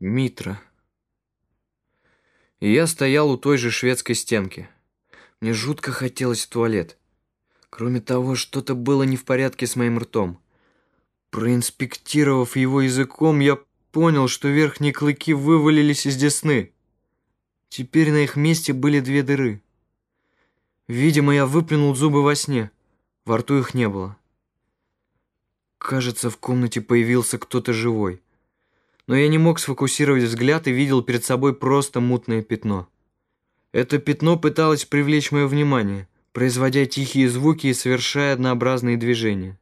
Митра. И я стоял у той же шведской стенки. Мне жутко хотелось в туалет. Кроме того, что-то было не в порядке с моим ртом. Проинспектировав его языком, я понял, что верхние клыки вывалились из десны. Теперь на их месте были две дыры. Видимо, я выплюнул зубы во сне. Во рту их не было. Кажется, в комнате появился кто-то живой. Но я не мог сфокусировать взгляд и видел перед собой просто мутное пятно. Это пятно пыталось привлечь мое внимание, производя тихие звуки и совершая однообразные движения.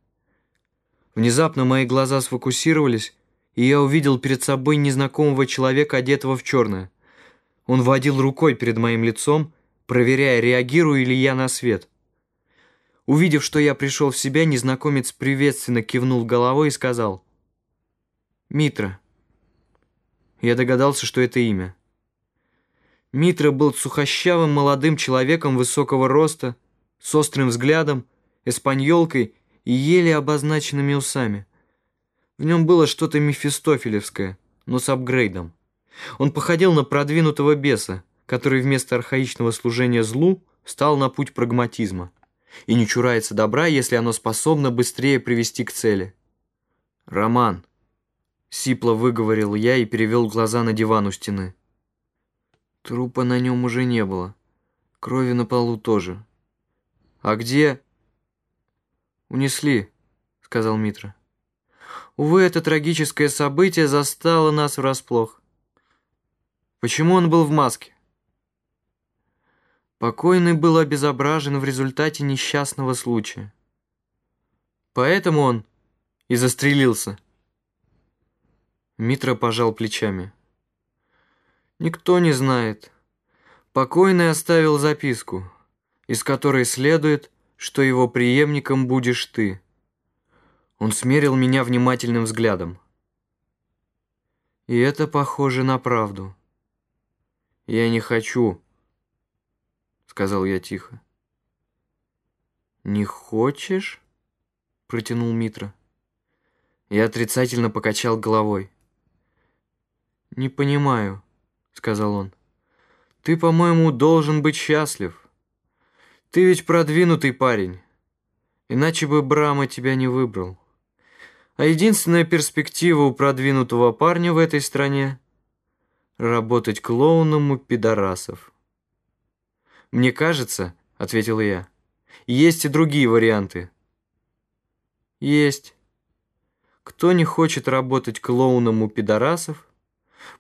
Внезапно мои глаза сфокусировались, и я увидел перед собой незнакомого человека, одетого в черное. Он водил рукой перед моим лицом, проверяя, реагирую ли я на свет. Увидев, что я пришел в себя, незнакомец приветственно кивнул головой и сказал «Митра». Я догадался, что это имя. Митра был сухощавым молодым человеком высокого роста, с острым взглядом, эспаньолкой и еле обозначенными усами. В нем было что-то мефистофелевское, но с апгрейдом. Он походил на продвинутого беса, который вместо архаичного служения злу стал на путь прагматизма и не чурается добра, если оно способно быстрее привести к цели. «Роман», — сипло выговорил я и перевел глаза на диван у стены. Трупа на нем уже не было, крови на полу тоже. «А где?» «Унесли», — сказал Митра. Увы, это трагическое событие застало нас врасплох. Почему он был в маске? Покойный был обезображен в результате несчастного случая. Поэтому он и застрелился. Митра пожал плечами. Никто не знает. Покойный оставил записку, из которой следует, что его преемником будешь ты. Он смерил меня внимательным взглядом. И это похоже на правду. «Я не хочу», — сказал я тихо. «Не хочешь?» — протянул Митра. Я отрицательно покачал головой. «Не понимаю», — сказал он. «Ты, по-моему, должен быть счастлив. Ты ведь продвинутый парень, иначе бы Брама тебя не выбрал». А единственная перспектива у продвинутого парня в этой стране — работать клоуном у пидорасов. «Мне кажется, — ответил я, — есть и другие варианты». «Есть. Кто не хочет работать клоуном у пидорасов,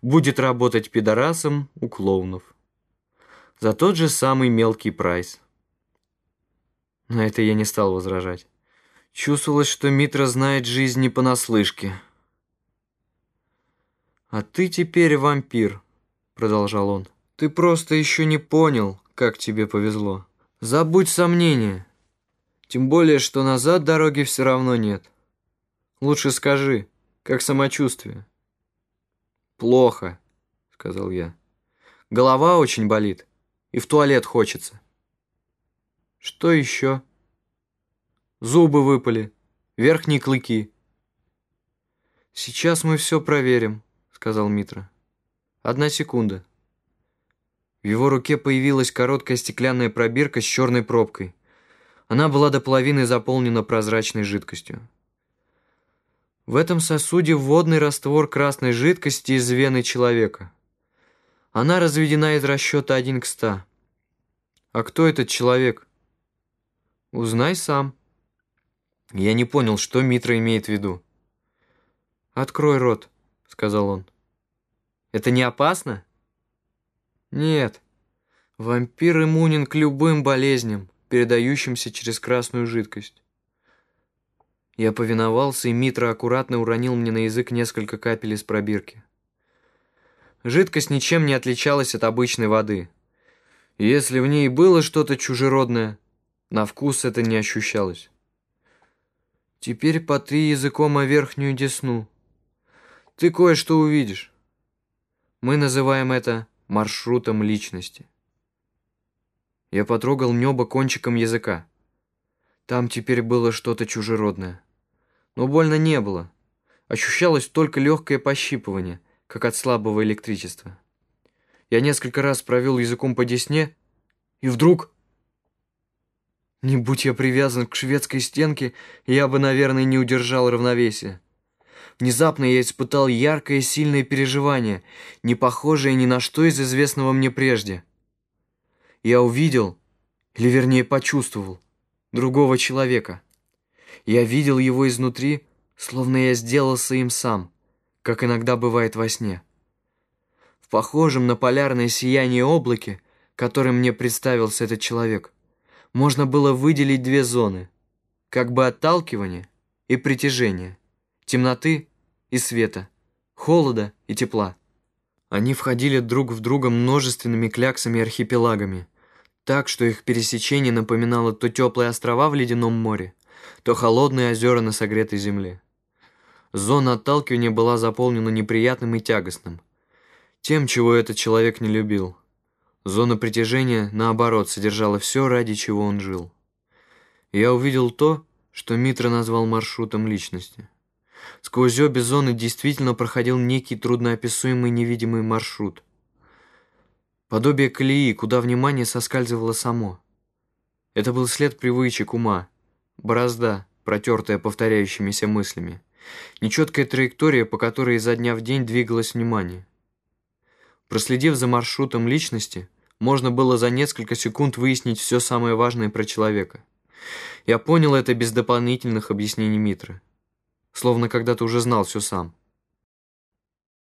будет работать пидорасом у клоунов. За тот же самый мелкий прайс». На это я не стал возражать. Чувствовалось, что Митра знает жизнь не понаслышке. «А ты теперь вампир», — продолжал он. «Ты просто еще не понял, как тебе повезло. Забудь сомнения. Тем более, что назад дороги все равно нет. Лучше скажи, как самочувствие?» «Плохо», — сказал я. «Голова очень болит, и в туалет хочется». «Что еще?» Зубы выпали, верхние клыки. «Сейчас мы все проверим», — сказал Митра. «Одна секунда». В его руке появилась короткая стеклянная пробирка с черной пробкой. Она была до половины заполнена прозрачной жидкостью. В этом сосуде водный раствор красной жидкости из вены человека. Она разведена из расчета 1 к 100. А кто этот человек? Узнай сам. Я не понял, что Митра имеет в виду. «Открой рот», — сказал он. «Это не опасно?» «Нет. Вампир иммунен к любым болезням, передающимся через красную жидкость». Я повиновался, и Митра аккуратно уронил мне на язык несколько капель из пробирки. Жидкость ничем не отличалась от обычной воды. если в ней было что-то чужеродное, на вкус это не ощущалось. Теперь потри языком о верхнюю десну. Ты кое-что увидишь. Мы называем это маршрутом личности. Я потрогал небо кончиком языка. Там теперь было что-то чужеродное. Но больно не было. Ощущалось только легкое пощипывание, как от слабого электричества. Я несколько раз провел языком по десне, и вдруг... Не будь я привязан к шведской стенке, я бы, наверное, не удержал равновесия. Внезапно я испытал яркое сильное переживание, не похожее ни на что из известного мне прежде. Я увидел, или вернее почувствовал, другого человека. Я видел его изнутри, словно я сделался им сам, как иногда бывает во сне. В похожем на полярное сияние облаке, которым мне представился этот человек, можно было выделить две зоны, как бы отталкивание и притяжение, темноты и света, холода и тепла. Они входили друг в друга множественными кляксами и архипелагами, так, что их пересечение напоминало то теплые острова в ледяном море, то холодные озера на согретой земле. Зона отталкивания была заполнена неприятным и тягостным, тем, чего этот человек не любил. Зона притяжения, наоборот, содержала все, ради чего он жил. Я увидел то, что Митра назвал маршрутом личности. Сквозь обе зоны действительно проходил некий трудноописуемый невидимый маршрут. Подобие колеи, куда внимание соскальзывало само. Это был след привычек ума, борозда, протертая повторяющимися мыслями, нечеткая траектория, по которой изо дня в день двигалось внимание. Проследив за маршрутом личности, можно было за несколько секунд выяснить все самое важное про человека. Я понял это без дополнительных объяснений Митры словно когда-то уже знал все сам.